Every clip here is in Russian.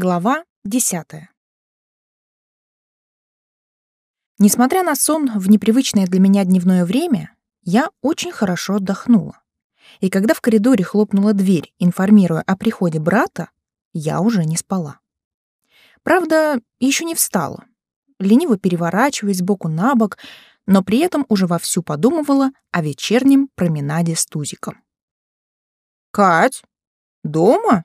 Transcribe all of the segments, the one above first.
Глава десятая. Несмотря на сон в непривычное для меня дневное время, я очень хорошо отдохнула. И когда в коридоре хлопнула дверь, информируя о приходе брата, я уже не спала. Правда, еще не встала. Лениво переворачиваясь сбоку на бок, но при этом уже вовсю подумывала о вечернем променаде с Тузиком. «Кать, дома?»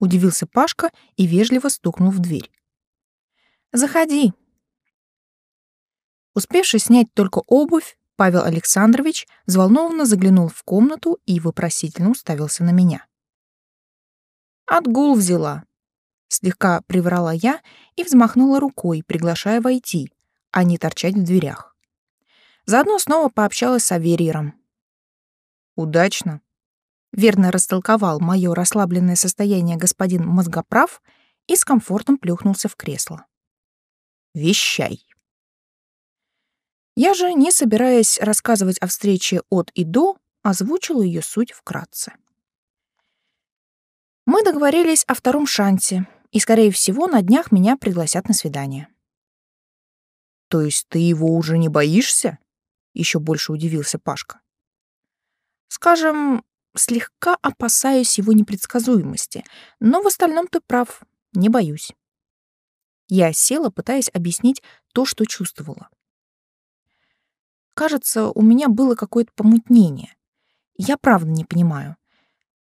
Удивился Пашка и вежливо стукнул в дверь. «Заходи». Успевший снять только обувь, Павел Александрович взволнованно заглянул в комнату и вопросительно уставился на меня. «Отгул взяла», — слегка приврала я и взмахнула рукой, приглашая войти, а не торчать в дверях. Заодно снова пообщалась с Аверьером. «Удачно», верно растолковал мое расслабленное состояние господин мозгоправ и с комфортом плюхнулся в кресло. «Вещай!» Я же, не собираясь рассказывать о встрече от и до, озвучила ее суть вкратце. Мы договорились о втором шансе, и, скорее всего, на днях меня пригласят на свидание. «То есть ты его уже не боишься?» — еще больше удивился Пашка. «Скажем, слегка опасаюсь его непредсказуемости, но в остальном ты прав, не боюсь. Я села, пытаясь объяснить то, что чувствовала. Кажется, у меня было какое-то помутнение. Я правда не понимаю.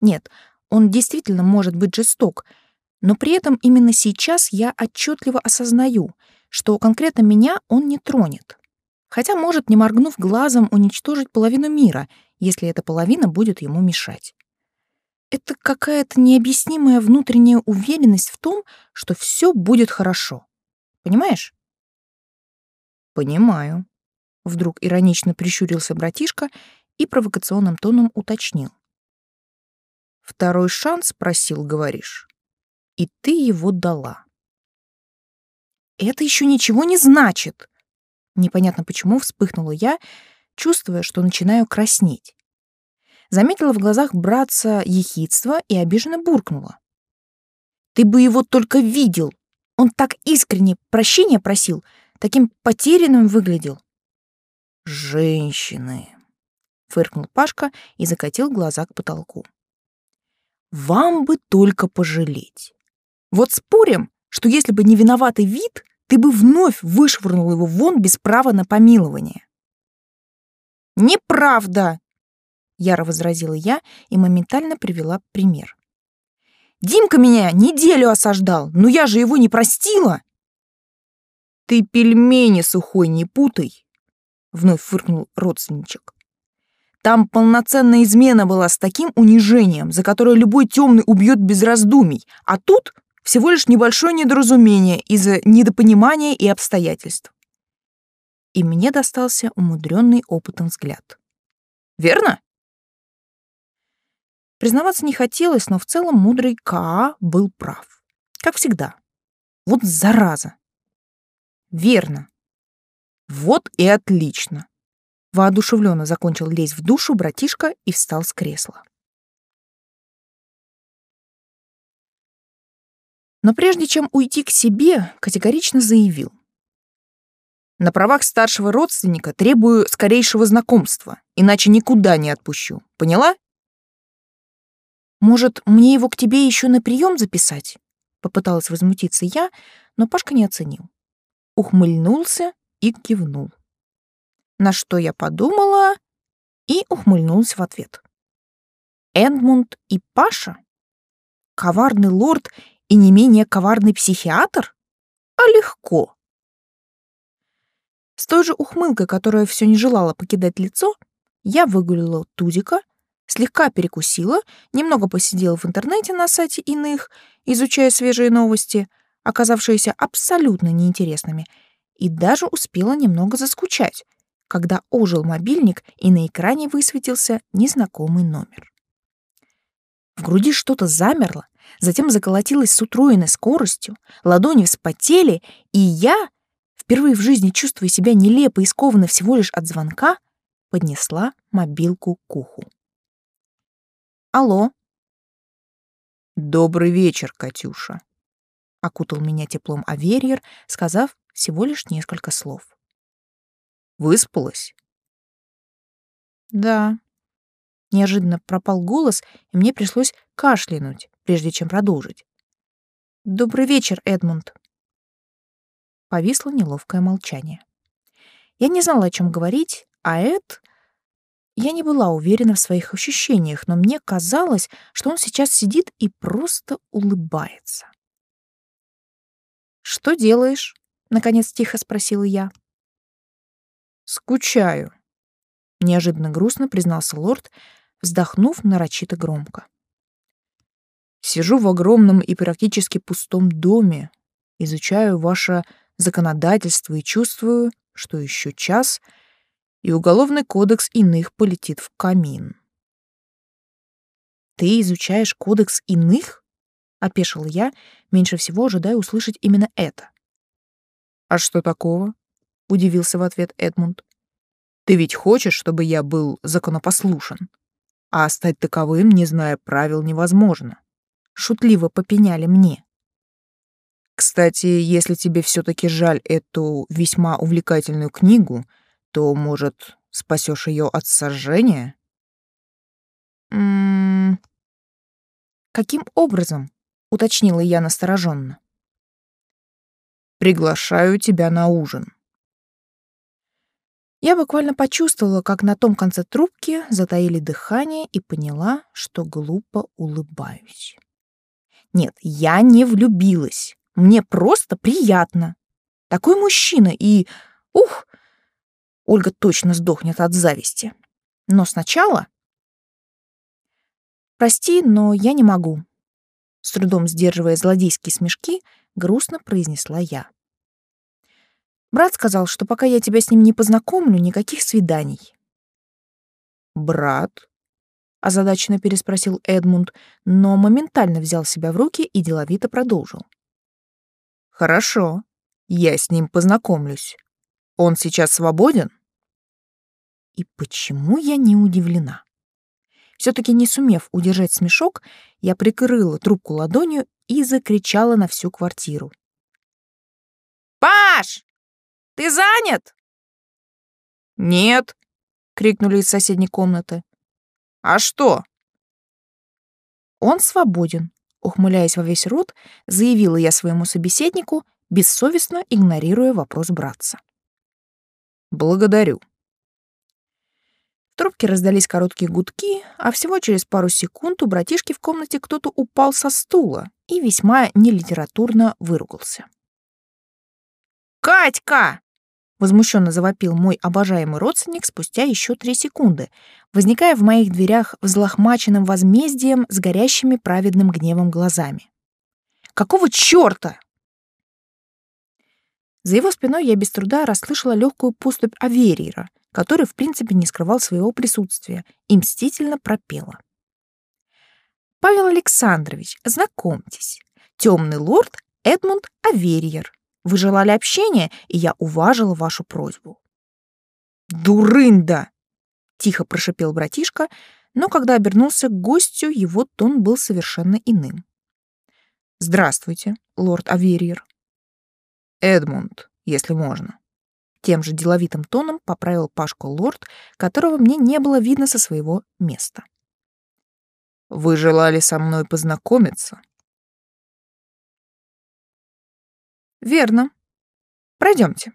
Нет, он действительно может быть жесток, но при этом именно сейчас я отчетливо осознаю, что конкретно меня он не тронет. Хотя может, не моргнув глазом, уничтожить половину мира — если эта половина будет ему мешать. Это какая-то необъяснимая внутренняя уверенность в том, что все будет хорошо. Понимаешь? Понимаю. Вдруг иронично прищурился братишка и провокационным тоном уточнил. Второй шанс просил, говоришь, и ты его дала. Это еще ничего не значит. Непонятно почему вспыхнула я, чувствуя, что начинаю краснеть. Заметила в глазах братца ехидство и обиженно буркнула. «Ты бы его только видел! Он так искренне прощения просил, таким потерянным выглядел!» «Женщины!» — фыркнул Пашка и закатил глаза к потолку. «Вам бы только пожалеть! Вот спорим, что если бы не виноватый вид, ты бы вновь вышвырнул его вон без права на помилование. «Неправда!» — яро возразила я и моментально привела пример. «Димка меня неделю осаждал, но я же его не простила!» «Ты пельмени сухой не путай!» — вновь фыркнул родственничек. Там полноценная измена была с таким унижением, за которое любой темный убьет без раздумий, а тут всего лишь небольшое недоразумение из-за недопонимания и обстоятельств и мне достался умудренный опытом взгляд. Верно? Признаваться не хотелось, но в целом мудрый Каа был прав. Как всегда. Вот зараза. Верно. Вот и отлично. Воодушевленно закончил лезть в душу братишка и встал с кресла. Но прежде чем уйти к себе, категорично заявил. На правах старшего родственника требую скорейшего знакомства, иначе никуда не отпущу. Поняла? Может, мне его к тебе еще на прием записать? Попыталась возмутиться я, но Пашка не оценил. Ухмыльнулся и кивнул. На что я подумала и ухмыльнулась в ответ. Эдмунд и Паша? Коварный лорд и не менее коварный психиатр? А легко. С той же ухмылкой, которая все не желала покидать лицо, я выгулила Тузика, слегка перекусила, немного посидела в интернете на сайте иных, изучая свежие новости, оказавшиеся абсолютно неинтересными, и даже успела немного заскучать, когда ожил мобильник и на экране высветился незнакомый номер. В груди что-то замерло, затем заколотилось с утроенной скоростью, ладони вспотели, и я, впервые в жизни чувствуя себя нелепо и скованно всего лишь от звонка, поднесла мобилку к уху. «Алло?» «Добрый вечер, Катюша», окутал меня теплом Аверьер, сказав всего лишь несколько слов. Выспалась? Да. Неожиданно пропал голос, и мне пришлось кашлянуть, прежде чем продолжить. Добрый вечер, Эдмунд. Повисло неловкое молчание. Я не знала, о чем говорить, а Эд... Я не была уверена в своих ощущениях, но мне казалось, что он сейчас сидит и просто улыбается. «Что делаешь?» — наконец тихо спросила я. «Скучаю», — неожиданно грустно признался лорд, вздохнув нарочито громко. «Сижу в огромном и практически пустом доме, изучаю ваше законодательство и чувствую, что еще час, и уголовный кодекс иных полетит в камин». «Ты изучаешь кодекс иных?» — опешил я, меньше всего ожидая услышать именно это. «А что такого?» — удивился в ответ Эдмунд. «Ты ведь хочешь, чтобы я был законопослушен? А стать таковым, не зная правил, невозможно». Шутливо попеняли мне. «Кстати, если тебе все таки жаль эту весьма увлекательную книгу, то, может, спасешь ее от сожжения?» «М -м «Каким образом?» — уточнила я настороженно. «Приглашаю тебя на ужин». Я буквально почувствовала, как на том конце трубки затаили дыхание и поняла, что глупо улыбаюсь. Нет, я не влюбилась. Мне просто приятно. Такой мужчина и... Ух! Ольга точно сдохнет от зависти. Но сначала... Прости, но я не могу. С трудом сдерживая злодейские смешки, грустно произнесла я. Брат сказал, что пока я тебя с ним не познакомлю, никаких свиданий. Брат? озадаченно переспросил Эдмунд, но моментально взял себя в руки и деловито продолжил. Хорошо, я с ним познакомлюсь. Он сейчас свободен? И почему я не удивлена? все таки не сумев удержать смешок, я прикрыла трубку ладонью и закричала на всю квартиру. «Паш!» Ты занят?» «Нет», — крикнули из соседней комнаты. «А что?» «Он свободен», — ухмыляясь во весь рот, заявила я своему собеседнику, бессовестно игнорируя вопрос братца. «Благодарю». В трубке раздались короткие гудки, а всего через пару секунд у братишки в комнате кто-то упал со стула и весьма нелитературно выругался. «Катька!» Возмущенно завопил мой обожаемый родственник спустя еще три секунды, возникая в моих дверях взлохмаченным возмездием с горящими праведным гневом глазами. Какого чёрта? За его спиной я без труда расслышала легкую поступь Авериера, который в принципе не скрывал своего присутствия, и мстительно пропела. «Павел Александрович, знакомьтесь, темный лорд Эдмунд Авериер, вы желали общения, и я уважила вашу просьбу. Дурында, тихо прошипел братишка, но когда обернулся к гостю, его тон был совершенно иным. Здравствуйте, лорд Аверьер. Эдмунд, если можно. Тем же деловитым тоном поправил Пашку лорд, которого мне не было видно со своего места. Вы желали со мной познакомиться? Верно. Пройдемте.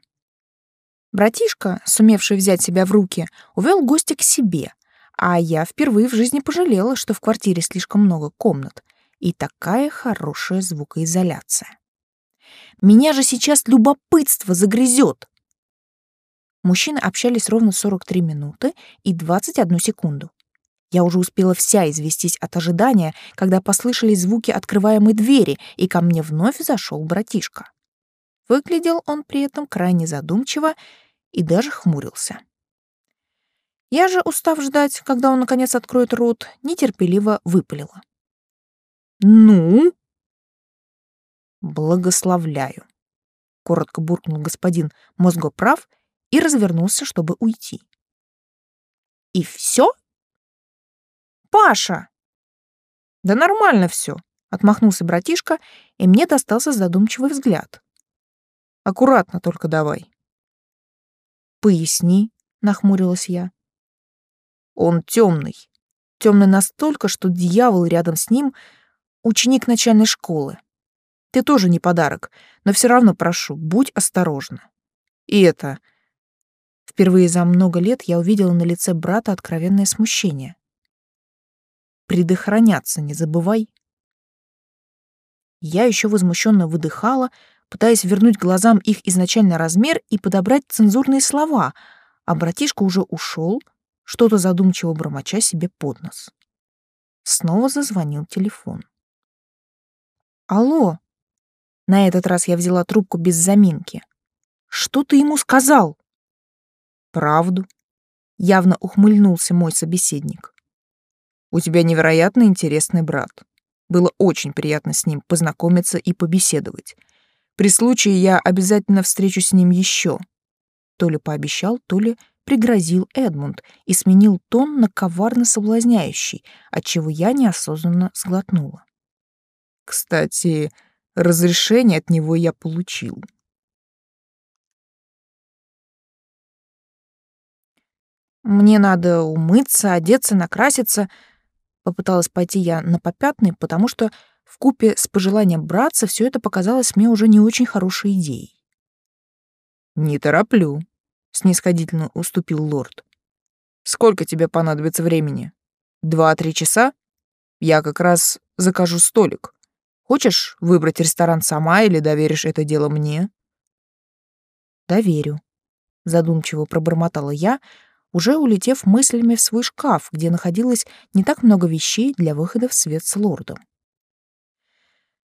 Братишка, сумевший взять себя в руки, увел гостя к себе, а я впервые в жизни пожалела, что в квартире слишком много комнат и такая хорошая звукоизоляция. Меня же сейчас любопытство загрызет. Мужчины общались ровно 43 минуты и 21 секунду. Я уже успела вся известись от ожидания, когда послышались звуки открываемой двери, и ко мне вновь зашел братишка. Выглядел он при этом крайне задумчиво и даже хмурился. Я же, устав ждать, когда он наконец откроет рот, нетерпеливо выпалила. «Ну?» «Благословляю», — коротко буркнул господин мозгоправ и развернулся, чтобы уйти. «И все? Паша!» «Да нормально все, Отмахнулся братишка, и мне достался задумчивый взгляд. Аккуратно только давай. Поясни, нахмурилась я. Он темный. Темный настолько, что дьявол рядом с ним — ученик начальной школы. Ты тоже не подарок, но все равно прошу, будь осторожна. И это... Впервые за много лет я увидела на лице брата откровенное смущение. Предохраняться не забывай. Я еще возмущенно выдыхала, пытаясь вернуть глазам их изначальный размер и подобрать цензурные слова, а братишка уже ушел, что-то задумчиво бормоча себе под нос. Снова зазвонил телефон. «Алло!» На этот раз я взяла трубку без заминки. «Что ты ему сказал?» «Правду», — явно ухмыльнулся мой собеседник. «У тебя невероятно интересный брат. Было очень приятно с ним познакомиться и побеседовать. При случае я обязательно встречусь с ним еще. То ли пообещал, то ли пригрозил Эдмунд и сменил тон на коварно соблазняющий, отчего я неосознанно сглотнула. Кстати, разрешение от него я получил. Мне надо умыться, одеться, накраситься. Попыталась пойти я на попятный, потому что в купе с пожеланием браться все это показалось мне уже не очень хорошей идеей. «Не тороплю», — снисходительно уступил лорд. «Сколько тебе понадобится времени? Два-три часа? Я как раз закажу столик. Хочешь выбрать ресторан сама или доверишь это дело мне?» «Доверю», — задумчиво пробормотала я, уже улетев мыслями в свой шкаф, где находилось не так много вещей для выхода в свет с лордом.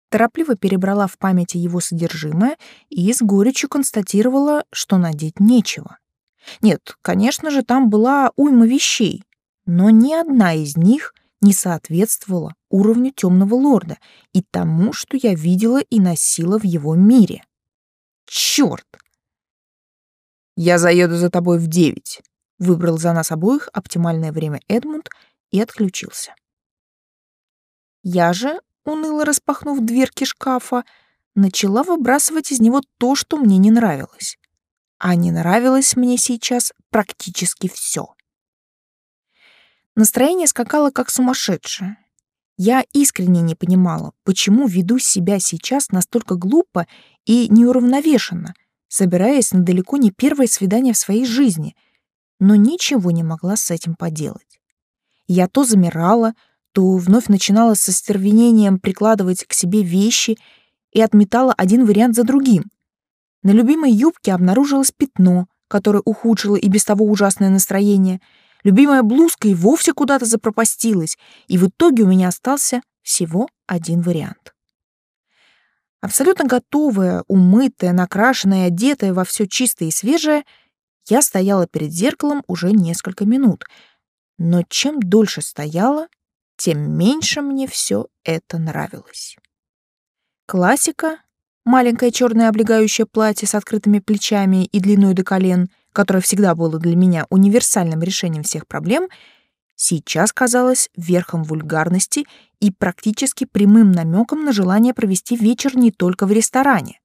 Торопливо перебрала в памяти его содержимое и с горечью констатировала, что надеть нечего. Нет, конечно же, там была уйма вещей, но ни одна из них не соответствовала уровню темного лорда и тому, что я видела и носила в его мире. Черт! Я заеду за тобой в девять. Выбрал за нас обоих оптимальное время Эдмунд и отключился. Я же, уныло распахнув дверки шкафа, начала выбрасывать из него то, что мне не нравилось. А не нравилось мне сейчас практически все. Настроение скакало как сумасшедшее. Я искренне не понимала, почему веду себя сейчас настолько глупо и неуравновешенно, собираясь на далеко не первое свидание в своей жизни — но ничего не могла с этим поделать. Я то замирала, то вновь начинала со стервенением прикладывать к себе вещи и отметала один вариант за другим. На любимой юбке обнаружилось пятно, которое ухудшило и без того ужасное настроение. Любимая блузка и вовсе куда-то запропастилась, и в итоге у меня остался всего один вариант. Абсолютно готовая, умытая, накрашенная, одетая во все чистое и свежее — я стояла перед зеркалом уже несколько минут, но чем дольше стояла, тем меньше мне все это нравилось. Классика, маленькое черное облегающее платье с открытыми плечами и длиной до колен, которое всегда было для меня универсальным решением всех проблем, сейчас казалось верхом вульгарности и практически прямым намеком на желание провести вечер не только в ресторане.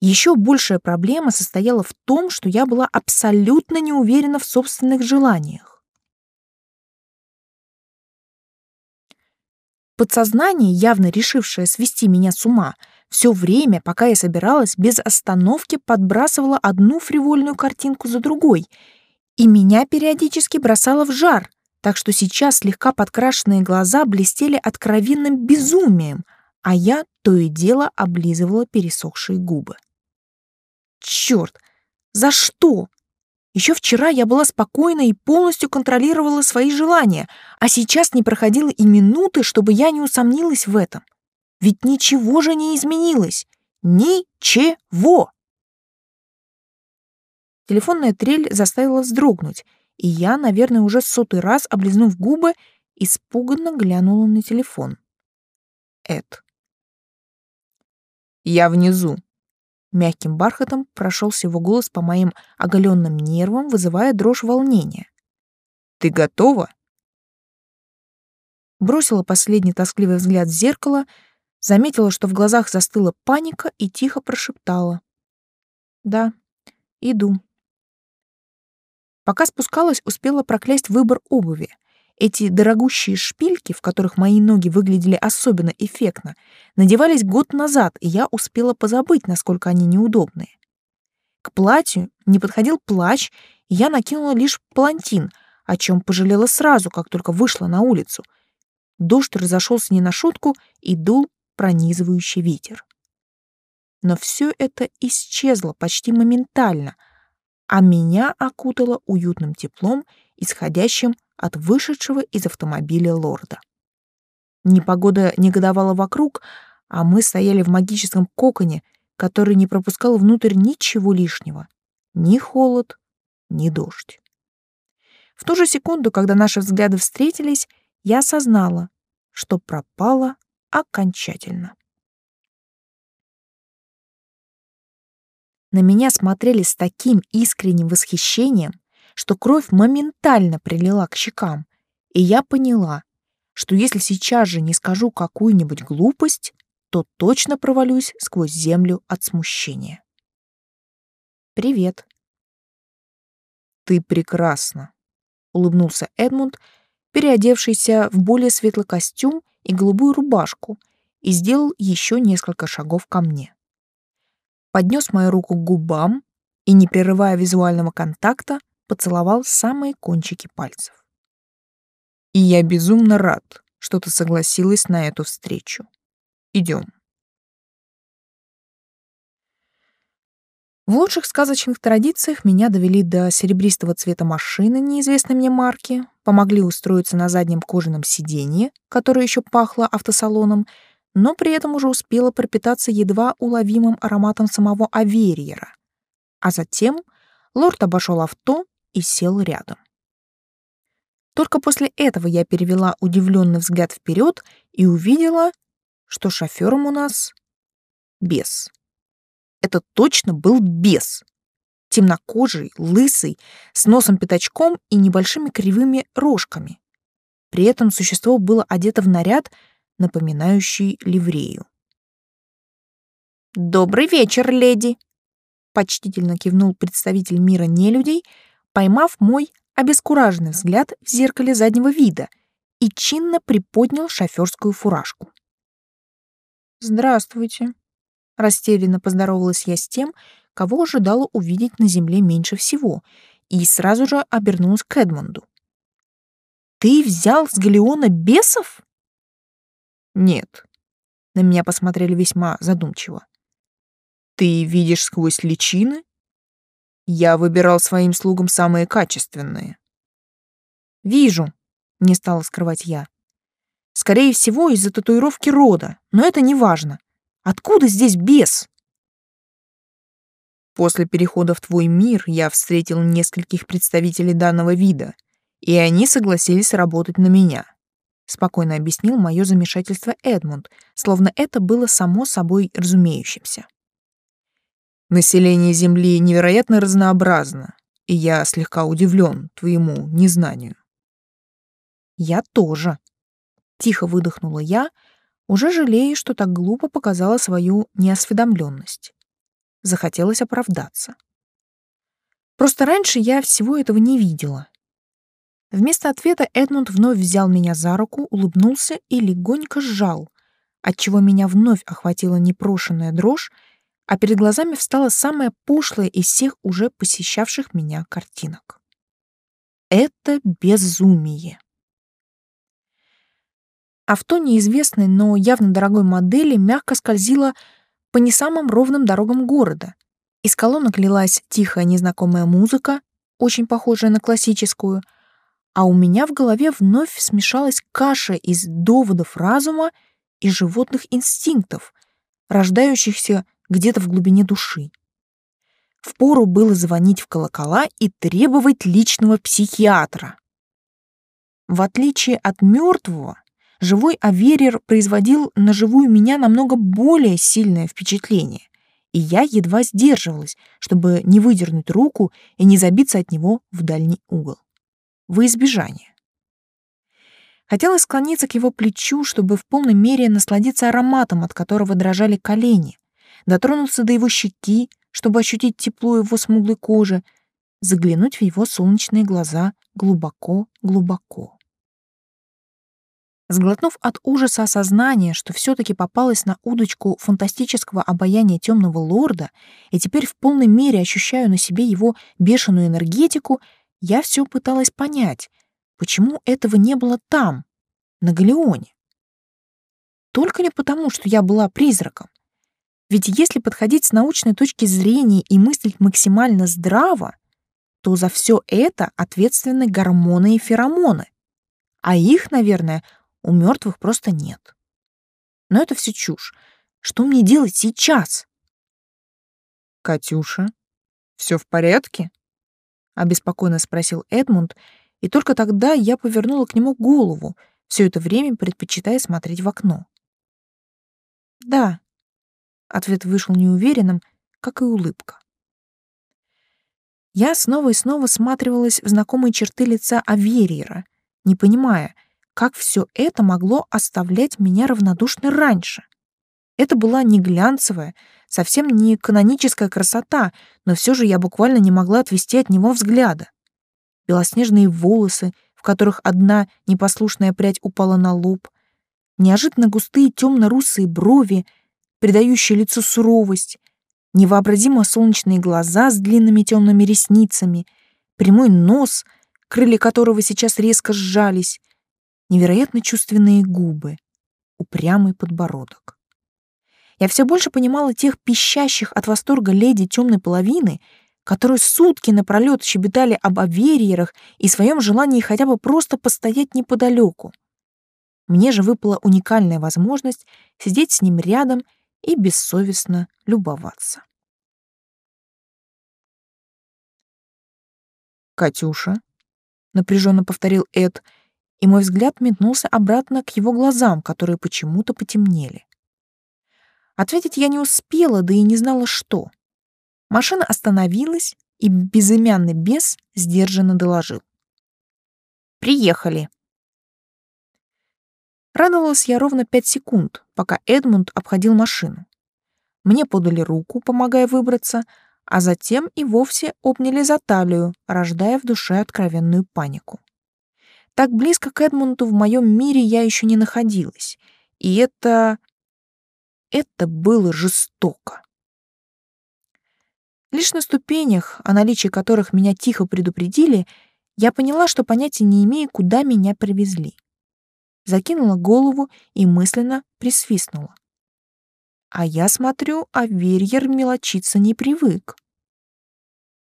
Еще большая проблема состояла в том, что я была абсолютно не уверена в собственных желаниях. Подсознание, явно решившее свести меня с ума, все время, пока я собиралась, без остановки подбрасывало одну фривольную картинку за другой, и меня периодически бросало в жар, так что сейчас слегка подкрашенные глаза блестели откровенным безумием, а я то и дело облизывала пересохшие губы. Черт! За что? Еще вчера я была спокойна и полностью контролировала свои желания, а сейчас не проходило и минуты, чтобы я не усомнилась в этом. Ведь ничего же не изменилось. Ничего! Телефонная трель заставила вздрогнуть, и я, наверное, уже сотый раз, облизнув губы, испуганно глянула на телефон. Эд. «Я внизу», Мягким бархатом прошелся его голос по моим оголенным нервам, вызывая дрожь волнения. «Ты готова?» бросила последний тоскливый взгляд в зеркало, заметила, что в глазах застыла паника и тихо прошептала. «Да, иду». Пока спускалась, успела проклясть выбор обуви. Эти дорогущие шпильки, в которых мои ноги выглядели особенно эффектно, надевались год назад, и я успела позабыть, насколько они неудобные. К платью не подходил плащ, и я накинула лишь палантин, о чем пожалела сразу, как только вышла на улицу. Дождь разошелся не на шутку и дул пронизывающий ветер. Но все это исчезло почти моментально, а меня окутало уютным теплом, исходящим от вышедшего из автомобиля лорда. Непогода негодовала вокруг, а мы стояли в магическом коконе, который не пропускал внутрь ничего лишнего. Ни холод, ни дождь. В ту же секунду, когда наши взгляды встретились, я осознала, что пропала окончательно. На меня смотрели с таким искренним восхищением, что кровь моментально прилила к щекам, и я поняла, что если сейчас же не скажу какую-нибудь глупость, то точно провалюсь сквозь землю от смущения. «Привет». «Ты прекрасна», — улыбнулся Эдмунд, переодевшийся в более светлый костюм и голубую рубашку, и сделал еще несколько шагов ко мне. Поднес мою руку к губам и, не прерывая визуального контакта, поцеловал самые кончики пальцев. «И я безумно рад, что ты согласилась на эту встречу. Идем. В лучших сказочных традициях меня довели до серебристого цвета машины неизвестной мне марки, помогли устроиться на заднем кожаном сиденье, которое еще пахло автосалоном, но при этом уже успела пропитаться едва уловимым ароматом самого Аверьера. А затем лорд обошел авто и сел рядом. Только после этого я перевела удивленный взгляд вперед и увидела, что шофером у нас бес. Это точно был бес. Темнокожий, лысый, с носом-пятачком и небольшими кривыми рожками. При этом существо было одето в наряд, напоминающий ливрею. «Добрый вечер, леди!» — почтительно кивнул представитель мира нелюдей, поймав мой обескураженный взгляд в зеркале заднего вида и чинно приподнял шоферскую фуражку. «Здравствуйте», — растерянно поздоровалась я с тем, кого ожидала увидеть на земле меньше всего, и сразу же обернулась к Эдмонду. «Ты взял с Галеона бесов?» «Нет», — на меня посмотрели весьма задумчиво. «Ты видишь сквозь личины? Я выбирал своим слугам самые качественные». «Вижу», — не стала скрывать я. Скорее всего, из-за татуировки рода, но это не важно. Откуда здесь бес? После перехода в твой мир я встретил нескольких представителей данного вида, и они согласились работать на меня. Спокойно объяснил мое замешательство Эдмунд, словно это было само собой разумеющимся. Население Земли невероятно разнообразно, и я слегка удивлен твоему незнанию. Я тоже, Тихо выдохнула я, уже жалея, что так глупо показала свою неосведомленность. Захотелось оправдаться. Просто раньше я всего этого не видела. Вместо ответа Эдмунд вновь взял меня за руку, улыбнулся и легонько сжал, отчего меня вновь охватила непрошенная дрожь, а перед глазами встала самая пошлая из всех уже посещавших меня картинок. Это безумие. Авто неизвестной, но явно дорогой модели мягко скользило по не самым ровным дорогам города. Из колонок лилась тихая незнакомая музыка, очень похожая на классическую, а у меня в голове вновь смешалась каша из доводов разума и животных инстинктов, рождающихся где-то в глубине души. Впору было звонить в колокола и требовать личного психиатра. В отличие от мертвого, живой Аверер производил на живую меня намного более сильное впечатление, и я едва сдерживалась, чтобы не выдернуть руку и не забиться от него в дальний угол. Во избежание. Хотелось склониться к его плечу, чтобы в полной мере насладиться ароматом, от которого дрожали колени, дотронуться до его щеки, чтобы ощутить тепло его смуглой кожи, заглянуть в его солнечные глаза глубоко-глубоко. Сглотнув от ужаса осознания, что все-таки попалась на удочку фантастического обаяния темного лорда и теперь в полной мере ощущаю на себе его бешеную энергетику, я все пыталась понять, почему этого не было там, на Галеоне. Только ли потому, что я была призраком? Ведь если подходить с научной точки зрения и мыслить максимально здраво, то за все это ответственны гормоны и феромоны. А их, наверное, у мертвых просто нет. Но это все чушь. Что мне делать сейчас? Катюша, все в порядке? обеспокоенно спросил Эдмунд, и только тогда я повернула к нему голову, все это время предпочитая смотреть в окно. Да. Ответ вышел неуверенным, как и улыбка. Я снова и снова всматривалась в знакомые черты лица Авериера, не понимая, как все это могло оставлять меня равнодушной раньше. Это была не глянцевая, совсем не каноническая красота, но все же я буквально не могла отвести от него взгляда. Белоснежные волосы, в которых одна непослушная прядь упала на лоб, неожиданно густые темно-русые брови, придающие лицу суровость, невообразимо солнечные глаза с длинными темными ресницами, прямой нос, крылья которого сейчас резко сжались, невероятно чувственные губы, упрямый подбородок. Я все больше понимала тех пищащих от восторга леди темной половины, которые сутки напролет щебетали об авериерах и своем желании хотя бы просто постоять неподалеку. Мне же выпала уникальная возможность сидеть с ним рядом и бессовестно любоваться. «Катюша», — напряженно повторил Эд, и мой взгляд метнулся обратно к его глазам, которые почему-то потемнели. Ответить я не успела, да и не знала, что. Машина остановилась, и безымянный бес сдержанно доложил. «Приехали». Радовалась я ровно пять секунд, пока Эдмунд обходил машину. Мне подали руку, помогая выбраться, а затем и вовсе обняли за талию, рождая в душе откровенную панику. Так близко к Эдмунду в моем мире я еще не находилась. И это... это было жестоко. Лишь на ступенях, о наличии которых меня тихо предупредили, я поняла, что понятия не имею, куда меня привезли. Закинула голову и мысленно присвистнула. А я смотрю, а Верьер мелочиться не привык.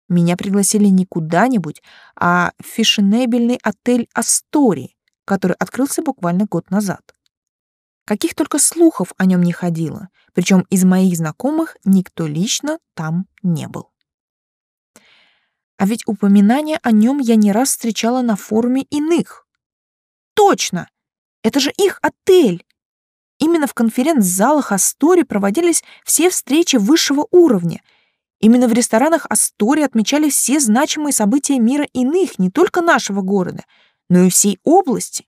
Меня пригласили не куда-нибудь, а в фешенебельный отель «Астори», который открылся буквально год назад. Каких только слухов о нем не ходило, причем из моих знакомых никто лично там не был. А ведь упоминания о нем я не раз встречала на форуме иных. Точно! Это же их отель! Именно в конференц-залах Астори проводились все встречи высшего уровня — Именно в ресторанах Астори отмечали все значимые события мира иных, не только нашего города, но и всей области.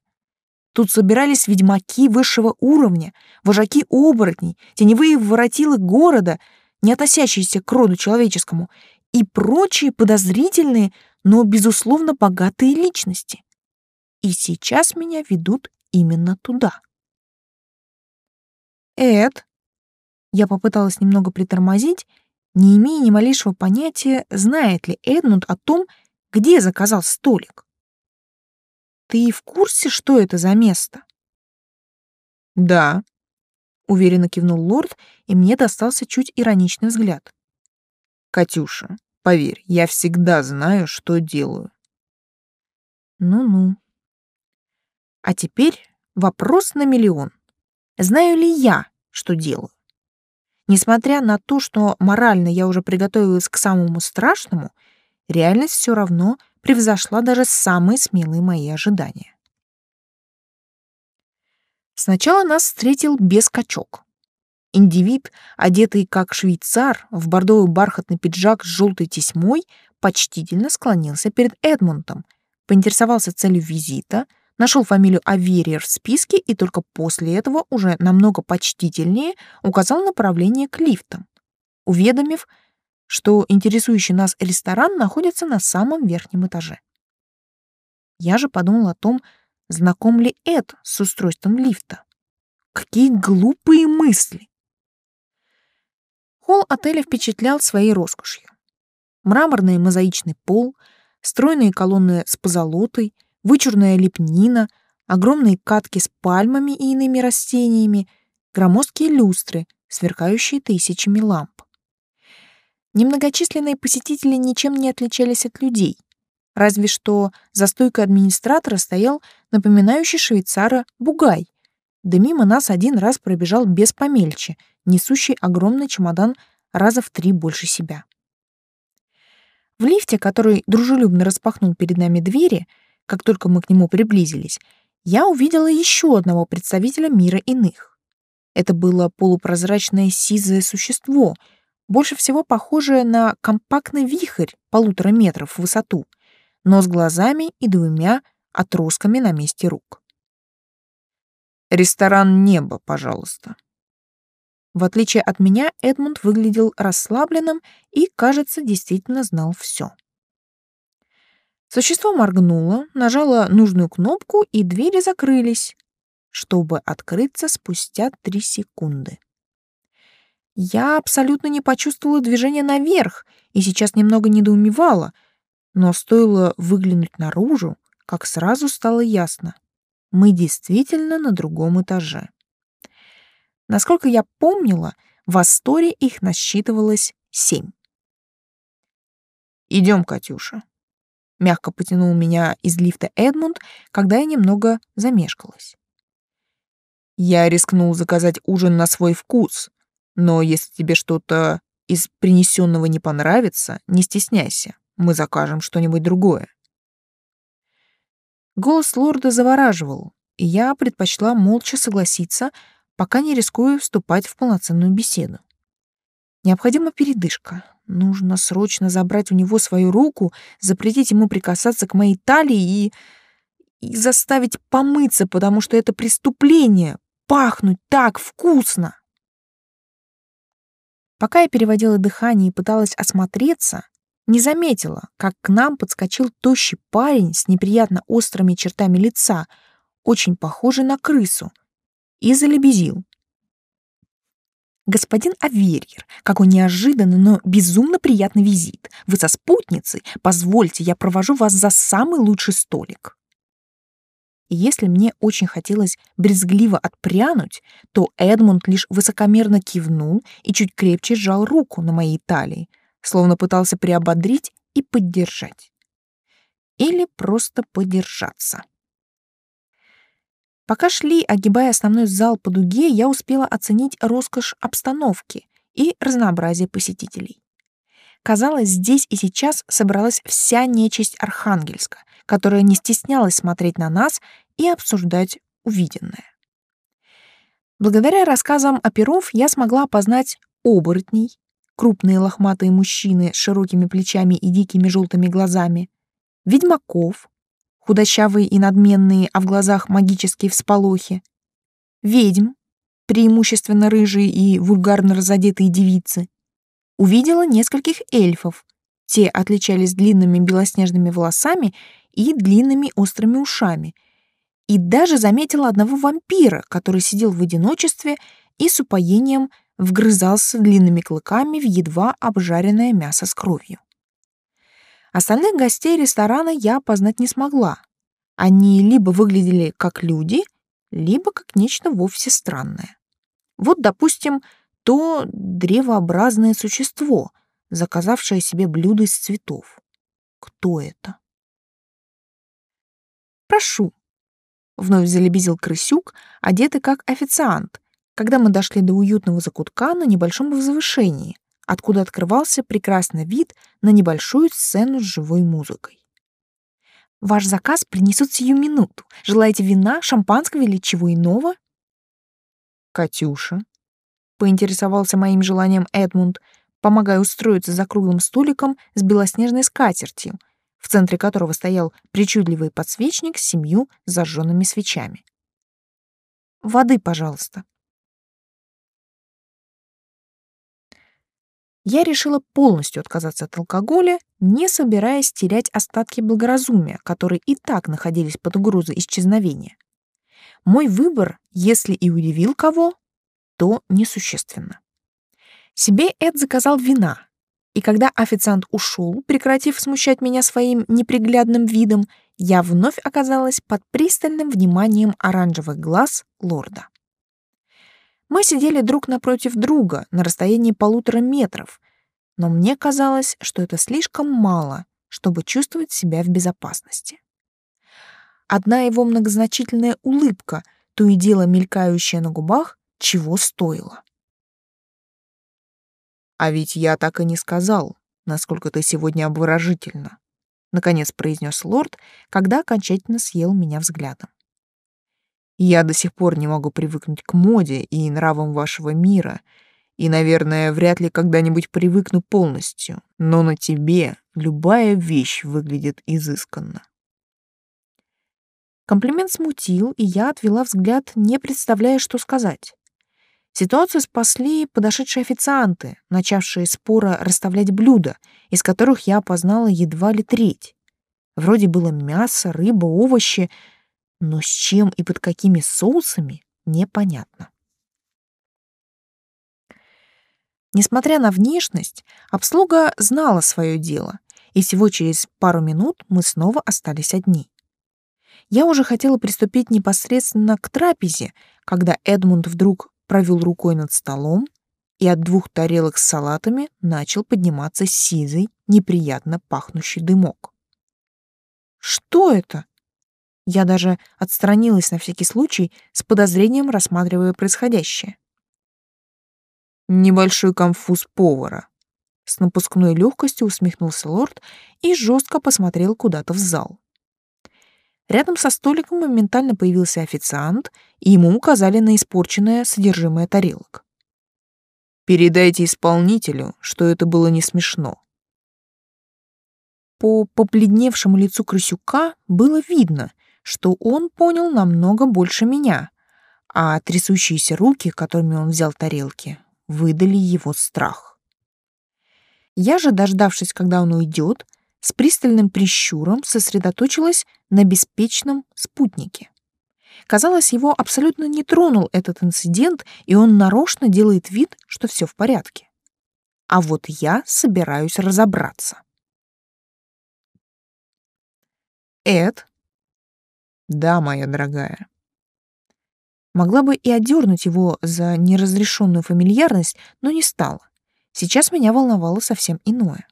Тут собирались ведьмаки высшего уровня, вожаки оборотней, теневые воротилы города, не относящиеся к роду человеческому, и прочие подозрительные, но, безусловно, богатые личности. И сейчас меня ведут именно туда. Эд, я попыталась немного притормозить не имея ни малейшего понятия, знает ли Эдмунд о том, где заказал столик. Ты в курсе, что это за место? Да, уверенно кивнул лорд, и мне достался чуть ироничный взгляд. Катюша, поверь, я всегда знаю, что делаю. Ну-ну. А теперь вопрос на миллион. Знаю ли я, что делаю? Несмотря на то, что морально я уже приготовилась к самому страшному, реальность все равно превзошла даже самые смелые мои ожидания. Сначала нас встретил бескачок. Индивид, одетый как швейцар, в бордовый бархатный пиджак с желтой тесьмой, почтительно склонился перед Эдмунтом, поинтересовался целью визита, нашел фамилию Аверьер в списке и только после этого уже намного почтительнее указал направление к лифтам, уведомив, что интересующий нас ресторан находится на самом верхнем этаже. Я же подумал о том, знаком ли Эд с устройством лифта. Какие глупые мысли! Холл отеля впечатлял своей роскошью. Мраморный мозаичный пол, стройные колонны с позолотой, вычурная лепнина, огромные катки с пальмами и иными растениями, громоздкие люстры, сверкающие тысячами ламп. Немногочисленные посетители ничем не отличались от людей, разве что за стойкой администратора стоял напоминающий швейцара бугай, да мимо нас один раз пробежал без помельче, несущий огромный чемодан раза в три больше себя. В лифте, который дружелюбно распахнул перед нами двери, как только мы к нему приблизились, я увидела еще одного представителя мира иных. Это было полупрозрачное сизое существо, больше всего похожее на компактный вихрь полутора метров в высоту, но с глазами и двумя отростками на месте рук. «Ресторан «Небо», пожалуйста», в отличие от меня, Эдмунд выглядел расслабленным и, кажется, действительно знал все. Существо моргнуло, нажало нужную кнопку, и двери закрылись, чтобы открыться спустя три секунды. Я абсолютно не почувствовала движения наверх и сейчас немного недоумевала, но стоило выглянуть наружу, как сразу стало ясно. Мы действительно на другом этаже. Насколько я помнила, в Асторе их насчитывалось семь. «Идем, Катюша», — мягко потянул меня из лифта Эдмунд, когда я немного замешкалась. «Я рискнул заказать ужин на свой вкус, но если тебе что-то из принесенного не понравится, не стесняйся, мы закажем что-нибудь другое». Голос лорда завораживал, и я предпочла молча согласиться, пока не рискую вступать в полноценную беседу. Необходима передышка. Нужно срочно забрать у него свою руку, запретить ему прикасаться к моей талии и... и заставить помыться, потому что это преступление — пахнуть так вкусно. Пока я переводила дыхание и пыталась осмотреться, не заметила, как к нам подскочил тощий парень с неприятно острыми чертами лица, очень похожий на крысу — и залебезил. «Господин Аверьер, какой неожиданный, но безумно приятный визит. Вы со спутницей? Позвольте, я провожу вас за самый лучший столик». И если мне очень хотелось брезгливо отпрянуть, то Эдмунд лишь высокомерно кивнул и чуть крепче сжал руку на моей талии, словно пытался приободрить и поддержать. Или просто подержаться. Пока шли, огибая основной зал по дуге, я успела оценить роскошь обстановки и разнообразие посетителей. Казалось, здесь и сейчас собралась вся нечисть Архангельска, которая не стеснялась смотреть на нас и обсуждать увиденное. Благодаря рассказам оперов я смогла опознать оборотней, крупные лохматые мужчины с широкими плечами и дикими желтыми глазами, ведьмаков, худощавые и надменные, а в глазах магические всполохи, ведьм, преимущественно рыжие и вульгарно разодетые девицы, увидела нескольких эльфов. Те отличались длинными белоснежными волосами и длинными острыми ушами. И даже заметила одного вампира, который сидел в одиночестве и с упоением вгрызался длинными клыками в едва обжаренное мясо с кровью. Остальных гостей ресторана я опознать не смогла. Они либо выглядели как люди, либо как нечто вовсе странное. Вот, допустим, то древообразное существо, заказавшее себе блюдо из цветов. Кто это? «Прошу», — вновь залебезил крысюк, одетый как официант, когда мы дошли до уютного закутка на небольшом возвышении, откуда открывался прекрасный вид на небольшую сцену с живой музыкой. «Ваш заказ принесут сию минуту. Желаете вина, шампанского или чего иного?» «Катюша», — поинтересовался моим желанием Эдмунд, помогая устроиться за круглым столиком с белоснежной скатертью, в центре которого стоял причудливый подсвечник с семью зажженными свечами. «Воды, пожалуйста», я решила полностью отказаться от алкоголя, не собираясь терять остатки благоразумия, которые и так находились под угрозой исчезновения. Мой выбор, если и удивил кого, то несущественно. Себе Эд заказал вина, и когда официант ушел, прекратив смущать меня своим неприглядным видом, я вновь оказалась под пристальным вниманием оранжевых глаз лорда. Мы сидели друг напротив друга на расстоянии полутора метров, но мне казалось, что это слишком мало, чтобы чувствовать себя в безопасности. Одна его многозначительная улыбка, то и дело мелькающая на губах, чего стоила. «А ведь я так и не сказал, насколько ты сегодня обворожительна», — наконец произнес лорд, когда окончательно съел меня взглядом. Я до сих пор не могу привыкнуть к моде и нравам вашего мира, и, наверное, вряд ли когда-нибудь привыкну полностью, но на тебе любая вещь выглядит изысканно. Комплимент смутил, и я отвела взгляд, не представляя, что сказать. Ситуацию спасли подошедшие официанты, начавшие споро расставлять блюда, из которых я опознала едва ли треть. Вроде было мясо, рыба, овощи — но с чем и под какими соусами непонятно. Несмотря на внешность, обслуга знала свое дело, и всего через пару минут мы снова остались одни. Я уже хотела приступить непосредственно к трапезе, когда Эдмунд вдруг провел рукой над столом и от двух тарелок с салатами начал подниматься сизый, неприятно пахнущий дымок. «Что это?» Я даже отстранилась на всякий случай, с подозрением рассматривая происходящее. Небольшой конфуз повара. С напускной легкостью усмехнулся лорд и жестко посмотрел куда-то в зал. Рядом со столиком моментально появился официант, и ему указали на испорченное содержимое тарелок. «Передайте исполнителю, что это было не смешно». По побледневшему лицу крысюка было видно, что он понял намного больше меня, а трясущиеся руки, которыми он взял тарелки, выдали его страх. Я же, дождавшись, когда он уйдет, с пристальным прищуром сосредоточилась на беспечном спутнике. Казалось, его абсолютно не тронул этот инцидент, и он нарочно делает вид, что все в порядке. А вот я собираюсь разобраться. Эд, да, моя дорогая. Могла бы и одернуть его за неразрешенную фамильярность, но не стала. Сейчас меня волновало совсем иное.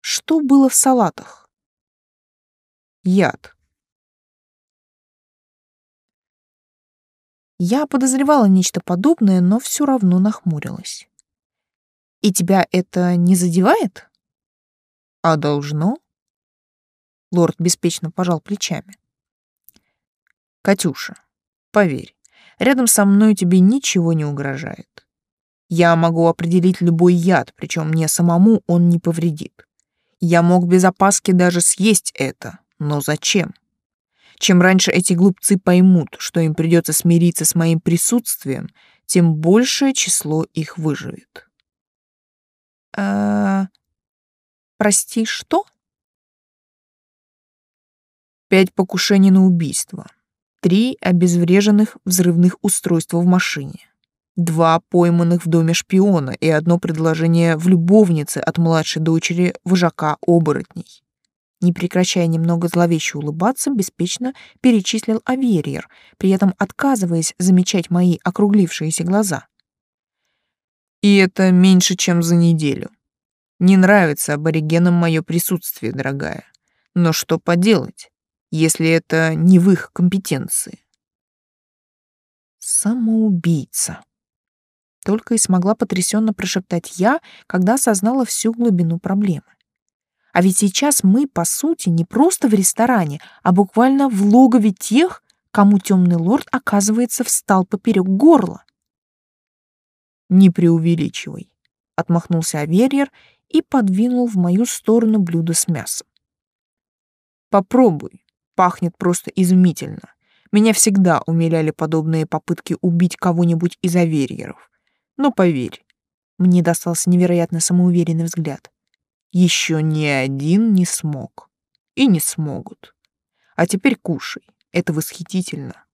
Что было в салатах? Яд. Я подозревала нечто подобное, но все равно нахмурилась. И тебя это не задевает? А должно? Лорд беспечно пожал плечами. Катюша, поверь, рядом со мной тебе ничего не угрожает. Я могу определить любой яд, причем мне самому он не повредит. Я мог без опаски даже съесть это, но зачем? Чем раньше эти глупцы поймут, что им придется смириться с моим присутствием, тем большее число их выживет. А, прости, что? Пять покушений на убийство, три обезвреженных взрывных устройства в машине, два пойманных в доме шпиона и одно предложение в любовнице от младшей дочери вожака оборотней. Не прекращая немного зловеще улыбаться, беспечно перечислил Аверьер, при этом отказываясь замечать мои округлившиеся глаза. И это меньше, чем за неделю. Не нравится аборигенам мое присутствие, дорогая. Но что поделать? Если это не в их компетенции. Самоубийца. Только и смогла потрясенно прошептать я, когда осознала всю глубину проблемы. А ведь сейчас мы, по сути, не просто в ресторане, а буквально в логове тех, кому темный лорд, оказывается, встал поперек горла. «Не преувеличивай», — отмахнулся Аверьер и подвинул в мою сторону блюдо с мясом. Попробуй. Пахнет просто изумительно. Меня всегда умиляли подобные попытки убить кого-нибудь из аверьеров. Но поверь, мне достался невероятно самоуверенный взгляд. Еще ни один не смог. И не смогут. А теперь кушай. Это восхитительно.